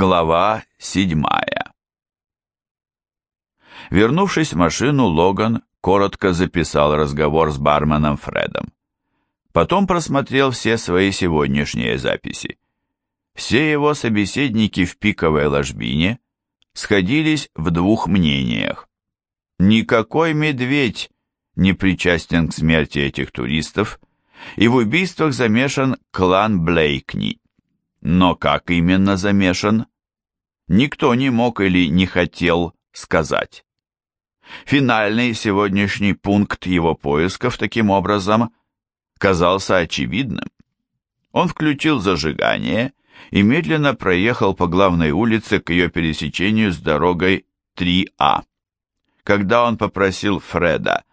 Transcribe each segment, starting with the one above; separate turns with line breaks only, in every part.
Глава седьмая Вернувшись в машину, Логан коротко записал разговор с барменом Фредом. Потом просмотрел все свои сегодняшние записи. Все его собеседники в пиковой ложбине сходились в двух мнениях. Никакой медведь не причастен к смерти этих туристов, и в убийствах замешан клан Блейкни. Но как именно замешан, никто не мог или не хотел сказать. Финальный сегодняшний пункт его поисков таким образом казался очевидным. Он включил зажигание и медленно проехал по главной улице к ее пересечению с дорогой 3А. Когда он попросил Фреда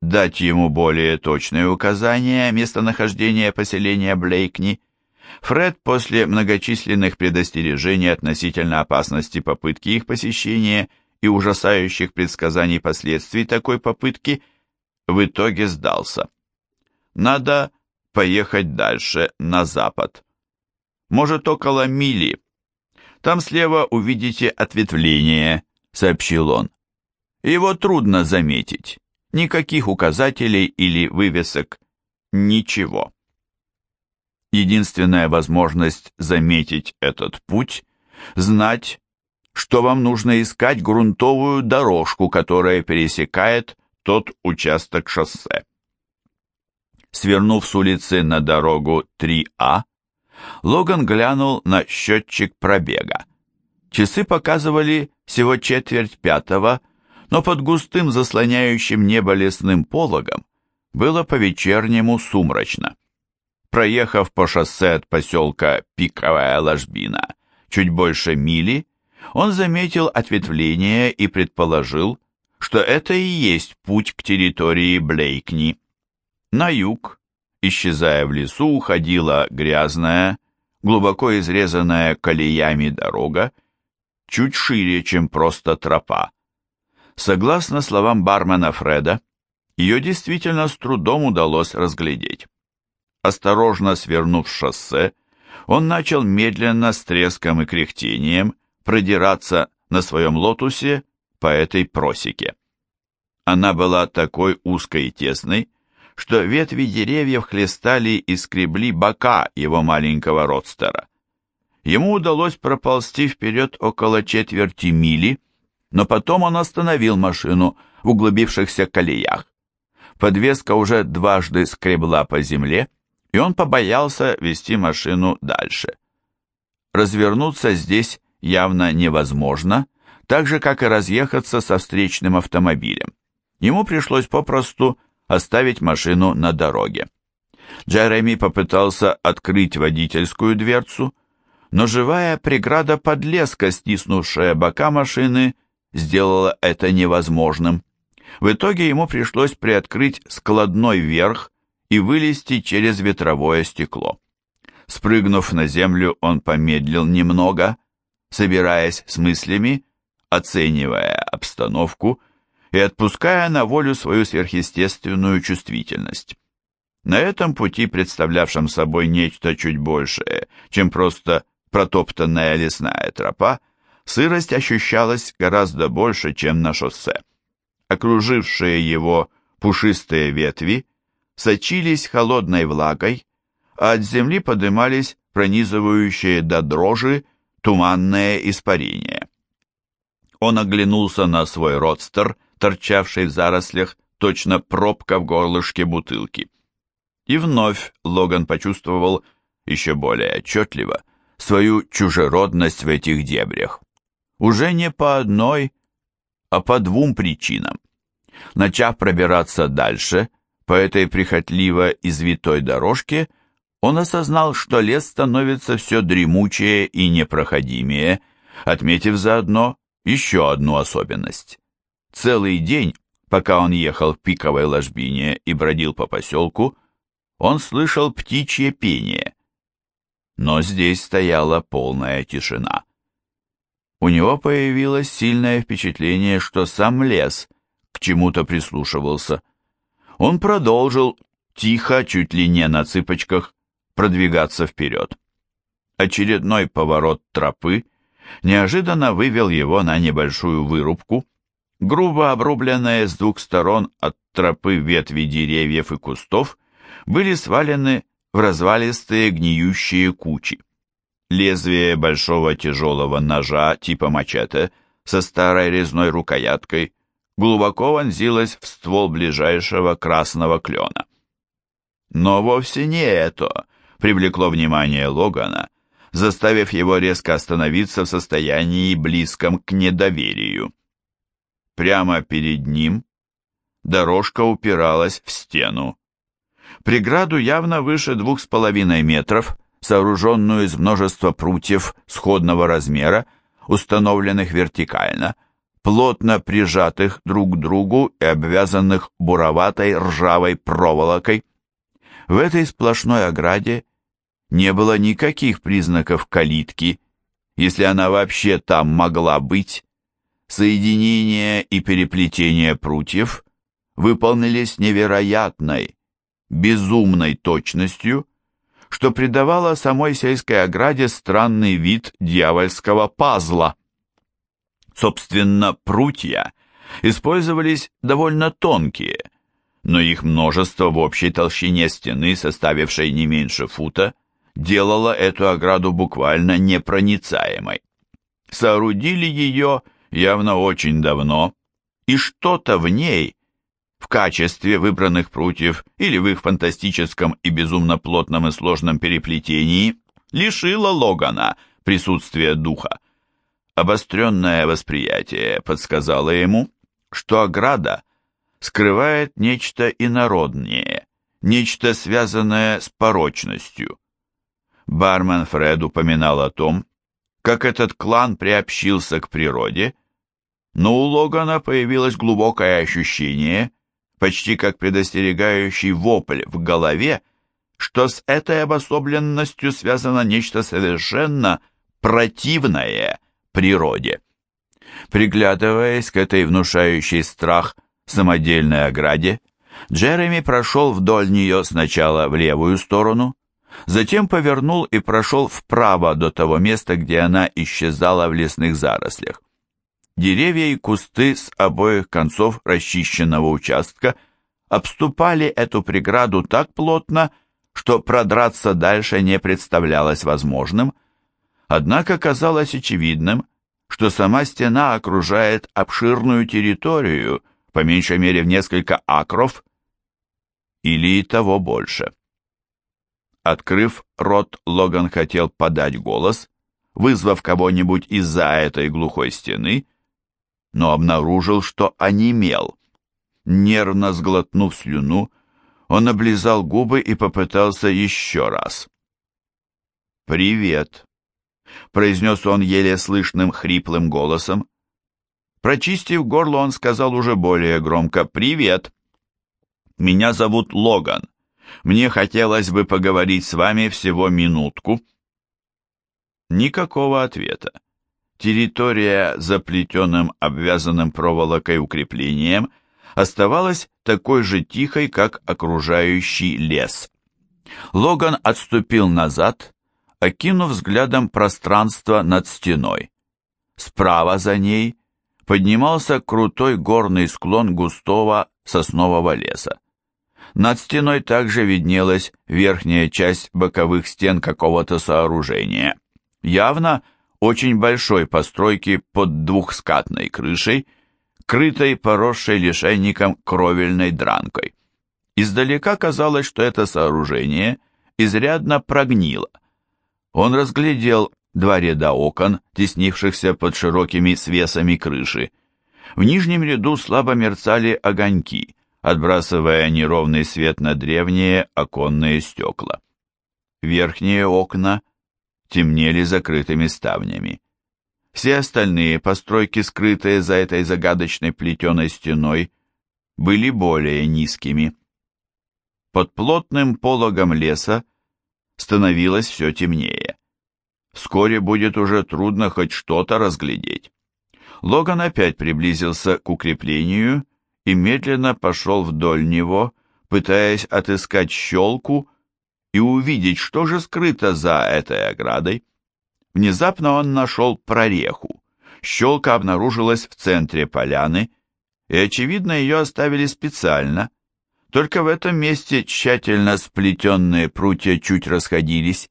дать ему более точные указания местонахождения поселения Блейкни, Фред после многочисленных предостережений относительно опасности попытки их посещения и ужасающих предсказаний последствий такой попытки в итоге сдался. Надо поехать дальше, на запад. Может, около мили. Там слева увидите ответвление, сообщил он. Его трудно заметить. Никаких указателей или вывесок. Ничего. Единственная возможность заметить этот путь – знать, что вам нужно искать грунтовую дорожку, которая пересекает тот участок шоссе. Свернув с улицы на дорогу 3А, Логан глянул на счетчик пробега. Часы показывали всего четверть пятого, но под густым заслоняющим небо лесным пологом было по-вечернему сумрачно. Проехав по шоссе от поселка Пиковая Ложбина чуть больше мили, он заметил ответвление и предположил, что это и есть путь к территории Блейкни. На юг, исчезая в лесу, уходила грязная, глубоко изрезанная колеями дорога, чуть шире, чем просто тропа. Согласно словам бармена Фреда, ее действительно с трудом удалось разглядеть. Осторожно свернув шоссе, он начал медленно с треском и кряхтением продираться на своем лотусе по этой просеке. Она была такой узкой и тесной, что ветви деревьев хлестали и скребли бока его маленького родстера. Ему удалось проползти вперед около четверти мили, но потом он остановил машину в углубившихся колеях. Подвеска уже дважды скребла по земле, и он побоялся вести машину дальше. Развернуться здесь явно невозможно, так же, как и разъехаться со встречным автомобилем. Ему пришлось попросту оставить машину на дороге. Джереми попытался открыть водительскую дверцу, но живая преграда подлеска, стиснувшая бока машины, сделала это невозможным. В итоге ему пришлось приоткрыть складной верх и вылезти через ветровое стекло. Спрыгнув на землю, он помедлил немного, собираясь с мыслями, оценивая обстановку и отпуская на волю свою сверхъестественную чувствительность. На этом пути, представлявшем собой нечто чуть большее, чем просто протоптанная лесная тропа, сырость ощущалась гораздо больше, чем на шоссе. Окружившие его пушистые ветви сочились холодной влагой, а от земли подымались пронизывающие до дрожи туманное испарение. Он оглянулся на свой родстер, торчавший в зарослях, точно пробка в горлышке бутылки. И вновь Логан почувствовал еще более отчетливо свою чужеродность в этих дебрях. Уже не по одной, а по двум причинам. Начав пробираться дальше, по этой прихотливо извитой дорожке, он осознал, что лес становится все дремучее и непроходимее, отметив заодно еще одну особенность. Целый день, пока он ехал в пиковой ложбине и бродил по поселку, он слышал птичье пение. Но здесь стояла полная тишина. У него появилось сильное впечатление, что сам лес к чему-то прислушивался. Он продолжил, тихо, чуть ли не на цыпочках, продвигаться вперед. Очередной поворот тропы неожиданно вывел его на небольшую вырубку, грубо обрубленные с двух сторон от тропы ветви деревьев и кустов были свалены в развалистые гниющие кучи. Лезвие большого тяжелого ножа типа мачете со старой резной рукояткой глубоко вонзилось в ствол ближайшего красного клена. Но вовсе не это привлекло внимание Логана, заставив его резко остановиться в состоянии близком к недоверию. Прямо перед ним дорожка упиралась в стену. Преграду явно выше двух с половиной метров, сооруженную из множества прутьев сходного размера, установленных вертикально, плотно прижатых друг к другу и обвязанных буроватой ржавой проволокой. В этой сплошной ограде не было никаких признаков калитки, если она вообще там могла быть. Соединение и переплетение прутьев выполнились невероятной, безумной точностью, что придавало самой сельской ограде странный вид дьявольского пазла. Собственно, прутья использовались довольно тонкие, но их множество в общей толщине стены, составившей не меньше фута, делало эту ограду буквально непроницаемой. Соорудили ее явно очень давно, и что-то в ней, в качестве выбранных прутьев или в их фантастическом и безумно плотном и сложном переплетении, лишило Логана присутствия духа. Обостренное восприятие подсказало ему, что ограда скрывает нечто инороднее, нечто связанное с порочностью. Бармен Фред упоминал о том, как этот клан приобщился к природе, но у Логана появилось глубокое ощущение, почти как предостерегающий вопль в голове, что с этой обособленностью связано нечто совершенно противное природе. Приглядываясь к этой внушающей страх самодельной ограде, Джереми прошел вдоль нее сначала в левую сторону, затем повернул и прошел вправо до того места, где она исчезала в лесных зарослях. Деревья и кусты с обоих концов расчищенного участка обступали эту преграду так плотно, что продраться дальше не представлялось возможным, однако казалось очевидным, что сама стена окружает обширную территорию, по меньшей мере в несколько акров, или и того больше. Открыв рот, Логан хотел подать голос, вызвав кого-нибудь из-за этой глухой стены, но обнаружил, что онемел. Нервно сглотнув слюну, он облизал губы и попытался еще раз. «Привет», — произнес он еле слышным хриплым голосом. Прочистив горло, он сказал уже более громко «Привет». «Меня зовут Логан. Мне хотелось бы поговорить с вами всего минутку». Никакого ответа. Территория за плетеным обвязанным проволокой укреплением оставалась такой же тихой, как окружающий лес. Логан отступил назад, окинув взглядом пространство над стеной. Справа за ней поднимался крутой горный склон густого соснового леса. Над стеной также виднелась верхняя часть боковых стен какого-то сооружения. Явно очень большой постройки под двухскатной крышей, крытой поросшей лишайником кровельной дранкой. Издалека казалось, что это сооружение изрядно прогнило. Он разглядел два ряда окон, теснившихся под широкими свесами крыши. В нижнем ряду слабо мерцали огоньки, отбрасывая неровный свет на древние оконные стекла. Верхние окна темнели закрытыми ставнями. Все остальные постройки, скрытые за этой загадочной плетеной стеной, были более низкими. Под плотным пологом леса становилось все темнее. Вскоре будет уже трудно хоть что-то разглядеть. Логан опять приблизился к укреплению и медленно пошел вдоль него, пытаясь отыскать щелку и увидеть, что же скрыто за этой оградой. Внезапно он нашел прореху. Щелка обнаружилась в центре поляны, и, очевидно, ее оставили специально. Только в этом месте тщательно сплетенные прутья чуть расходились.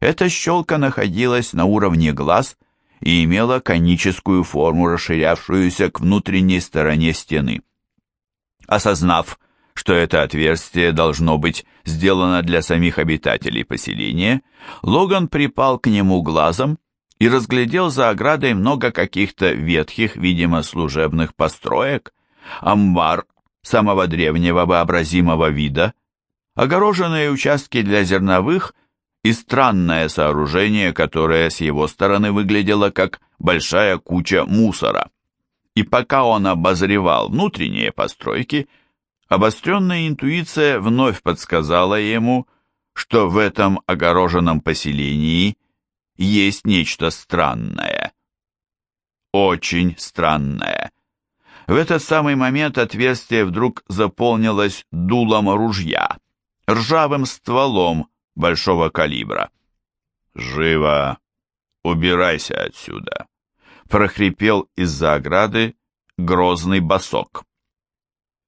Эта щелка находилась на уровне глаз и имела коническую форму, расширявшуюся к внутренней стороне стены. Осознав, что это отверстие должно быть сделано для самих обитателей поселения, Логан припал к нему глазом и разглядел за оградой много каких-то ветхих, видимо, служебных построек, амбар самого древнего вообразимого вида, огороженные участки для зерновых и странное сооружение, которое с его стороны выглядело как большая куча мусора. И пока он обозревал внутренние постройки, обостренная интуиция вновь подсказала ему, что в этом огороженном поселении есть нечто странное. Очень странное. В этот самый момент отверстие вдруг заполнилось дулом ружья, ржавым стволом большого калибра. «Живо! Убирайся отсюда!» — прохрипел из-за ограды грозный босок.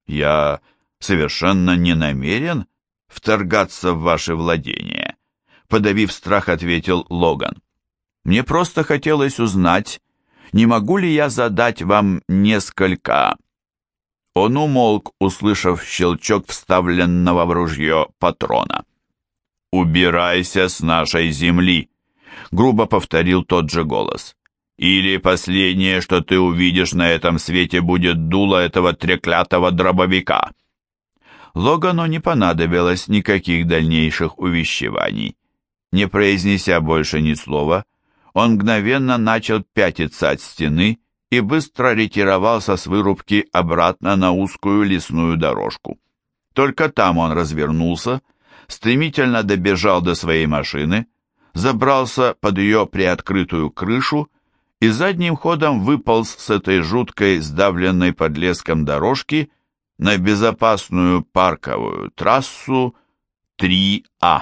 «Я совершенно не намерен вторгаться в ваше владение», — подавив страх, ответил Логан. «Мне просто хотелось узнать, не могу ли я задать вам несколько...» Он умолк, услышав щелчок вставленного в ружье патрона. «Убирайся с нашей земли!» — грубо повторил тот же голос. «Или последнее, что ты увидишь на этом свете, будет дуло этого треклятого дробовика!» Логану не понадобилось никаких дальнейших увещеваний. Не произнеся больше ни слова, он мгновенно начал пятиться от стены и быстро ретировался с вырубки обратно на узкую лесную дорожку. Только там он развернулся, стремительно добежал до своей машины, забрался под ее приоткрытую крышу и задним ходом выполз с этой жуткой, сдавленной под леском дорожки на безопасную парковую трассу 3А.